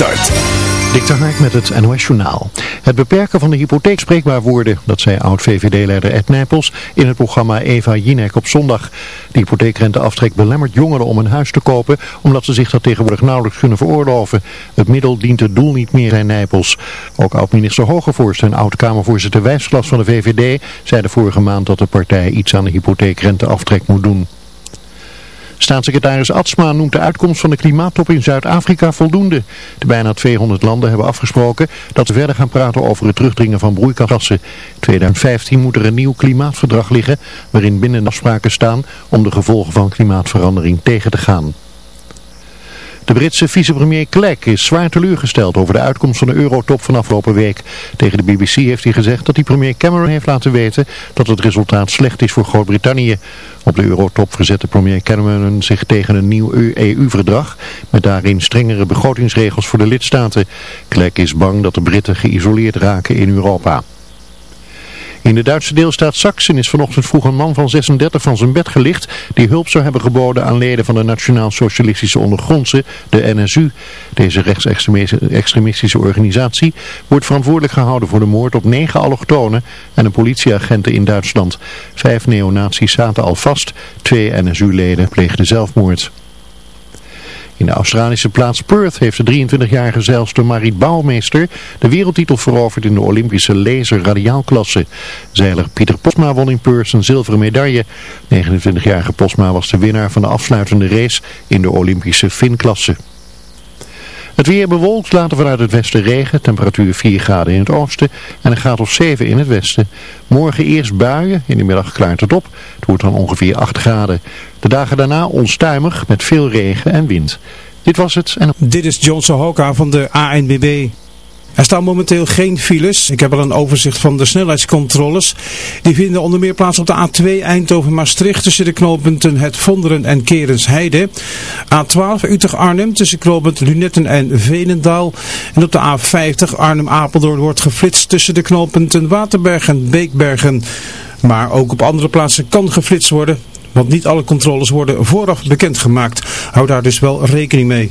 Start. Dik Hark met het NOS Journaal. Het beperken van de hypotheek spreekbaar worden, dat zei oud-VVD-leider Ed Nijpels in het programma Eva Jinek op zondag. De hypotheekrenteaftrek belemmert jongeren om een huis te kopen, omdat ze zich dat tegenwoordig nauwelijks kunnen veroorloven. Het middel dient het doel niet meer, zei Nijpels. Ook oud-minister Hogevorst en oud-Kamervoorzitter Wijsglas van de VVD zeiden vorige maand dat de partij iets aan de hypotheekrenteaftrek moet doen. Staatssecretaris Atsma noemt de uitkomst van de klimaattop in Zuid-Afrika voldoende. De bijna 200 landen hebben afgesproken dat ze verder gaan praten over het terugdringen van broeikasgassen. 2015 moet er een nieuw klimaatverdrag liggen waarin binnen afspraken staan om de gevolgen van klimaatverandering tegen te gaan. De Britse vicepremier Clegg is zwaar teleurgesteld over de uitkomst van de eurotop van afgelopen week. Tegen de BBC heeft hij gezegd dat hij premier Cameron heeft laten weten dat het resultaat slecht is voor Groot-Brittannië. Op de eurotop verzette premier Cameron zich tegen een nieuw EU-verdrag met daarin strengere begrotingsregels voor de lidstaten. Clegg is bang dat de Britten geïsoleerd raken in Europa. In de Duitse deelstaat Sachsen is vanochtend vroeg een man van 36 van zijn bed gelicht die hulp zou hebben geboden aan leden van de Nationaal-Socialistische Ondergrondse, de NSU. Deze rechtsextremistische organisatie wordt verantwoordelijk gehouden voor de moord op negen allochtonen en een politieagenten in Duitsland. Vijf neonazies zaten al vast, twee NSU-leden pleegden zelfmoord. In de Australische plaats Perth heeft de 23-jarige zeilster Marit Bouwmeester de wereldtitel veroverd in de Olympische laser-radiaalklasse. Zeiler Pieter Posma won in Perth een zilveren medaille. 29-jarige Posma was de winnaar van de afsluitende race in de Olympische finklasse. Het weer bewolkt, later vanuit het westen regen, temperatuur 4 graden in het oosten en een graad of 7 in het westen. Morgen eerst buien, in de middag klaart het op, het wordt dan ongeveer 8 graden. De dagen daarna onstuimig met veel regen en wind. Dit was het. En... Dit is John Sohoka van de ANBB. Er staan momenteel geen files. Ik heb al een overzicht van de snelheidscontroles. Die vinden onder meer plaats op de A2 Eindhoven-Maastricht tussen de knooppunten Het Vonderen en Kerensheide. A12 Utrecht-Arnhem tussen knooppunt Lunetten en Venendaal. En op de A50 Arnhem-Apeldoorn wordt geflitst tussen de knooppunten Waterberg en Beekbergen. Maar ook op andere plaatsen kan geflitst worden. Want niet alle controles worden vooraf bekendgemaakt. Hou daar dus wel rekening mee.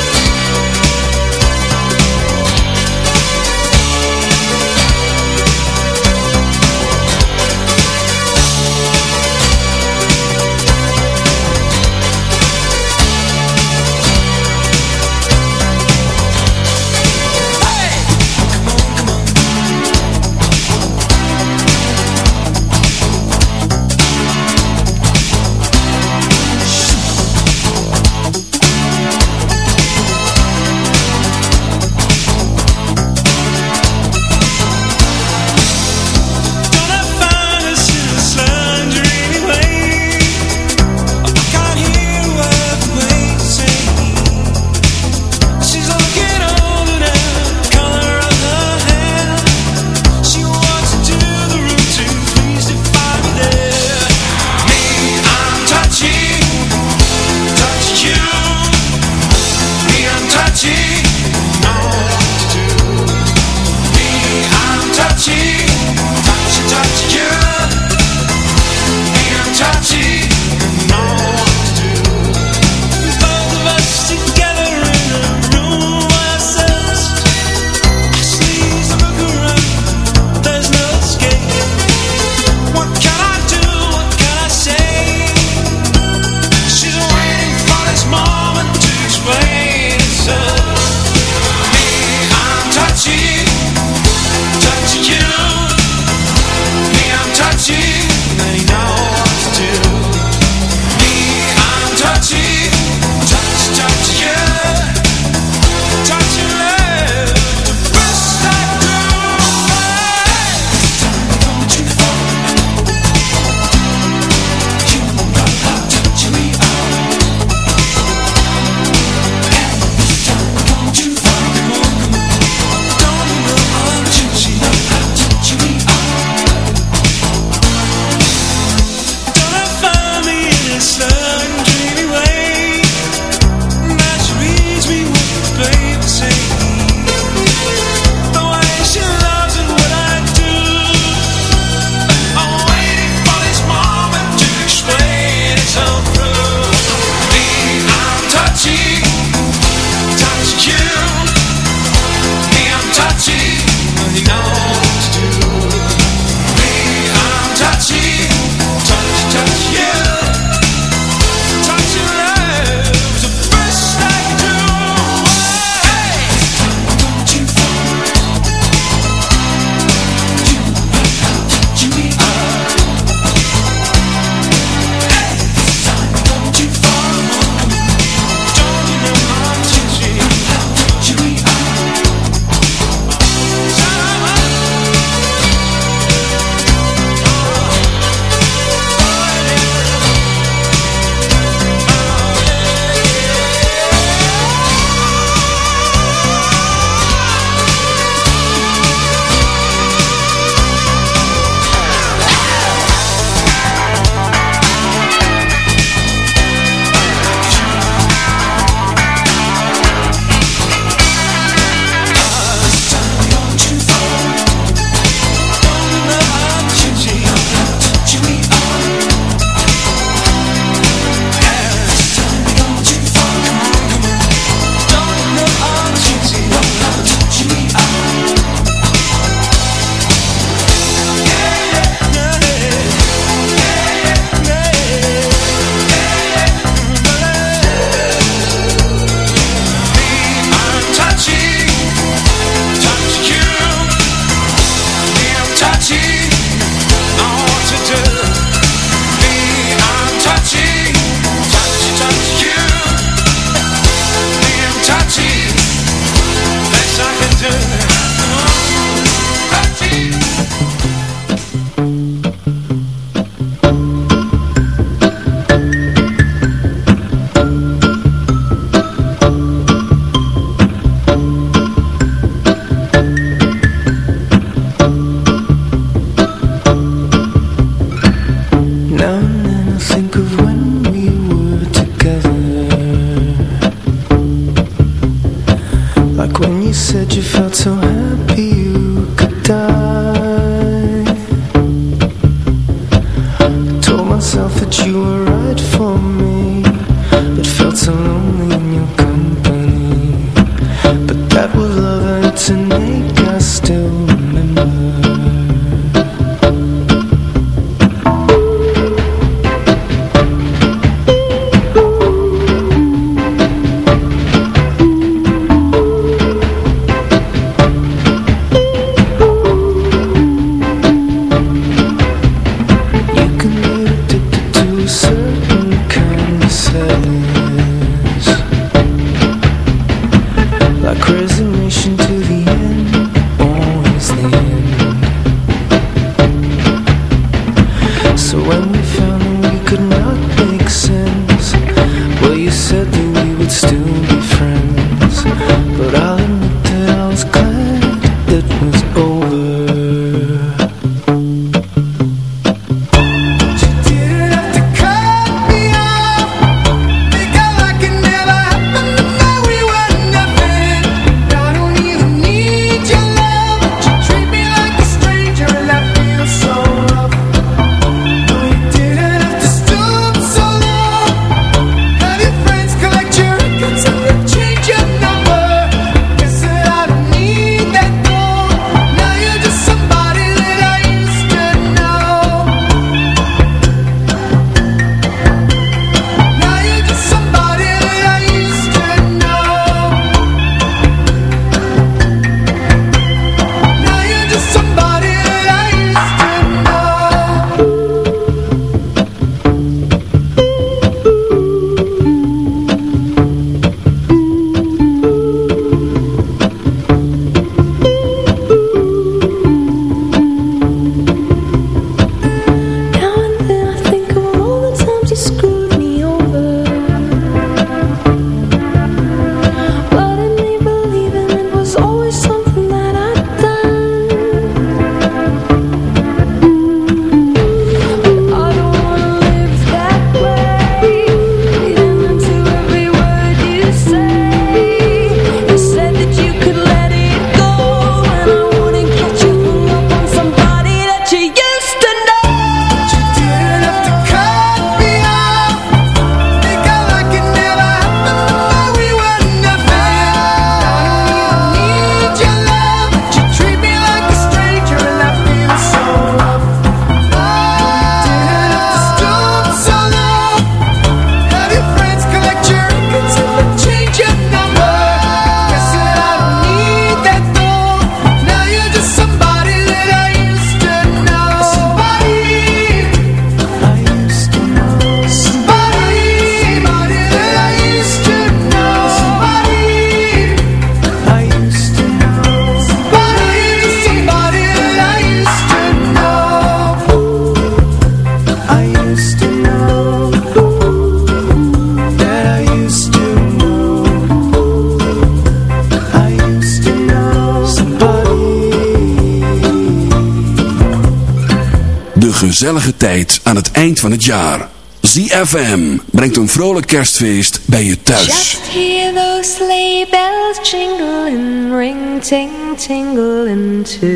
tijd aan het eind van het jaar. ZFM brengt een vrolijk kerstfeest bij je thuis. Just hear those sleigh bells jingle and ring ting tingle into.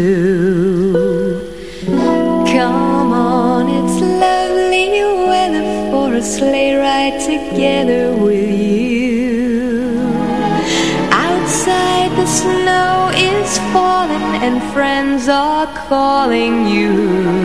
Come on, it's lovely weather for a sleigh ride together with you. Outside the snow is falling and friends are calling you.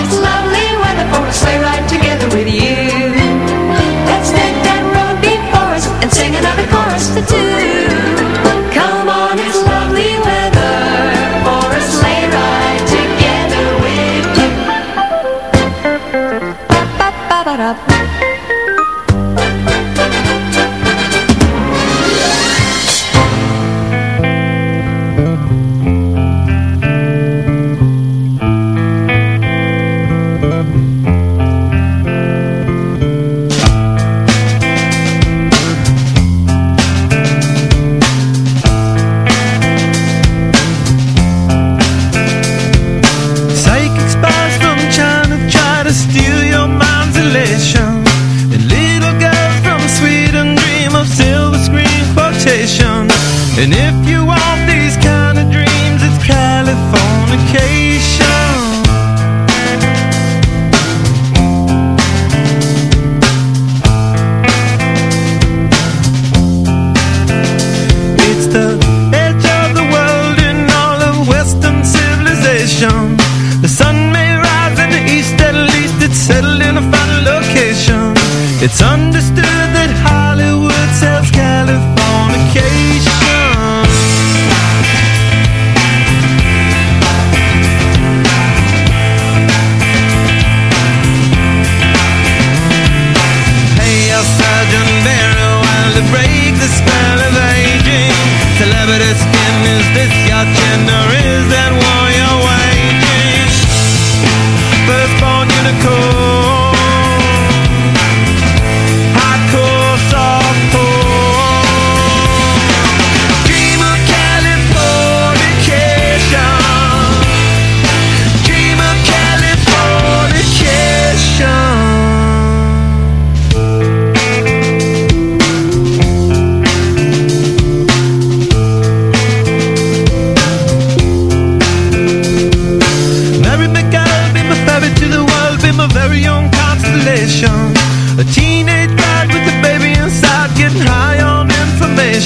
It's lovely when the four sleigh ride right together with you.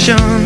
passion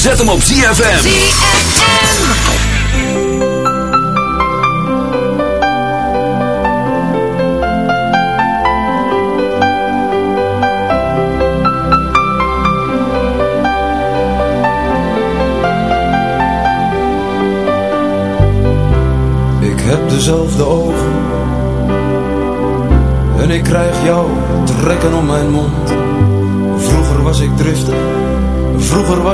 Zet hem op ZFM.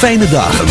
Fijne dagen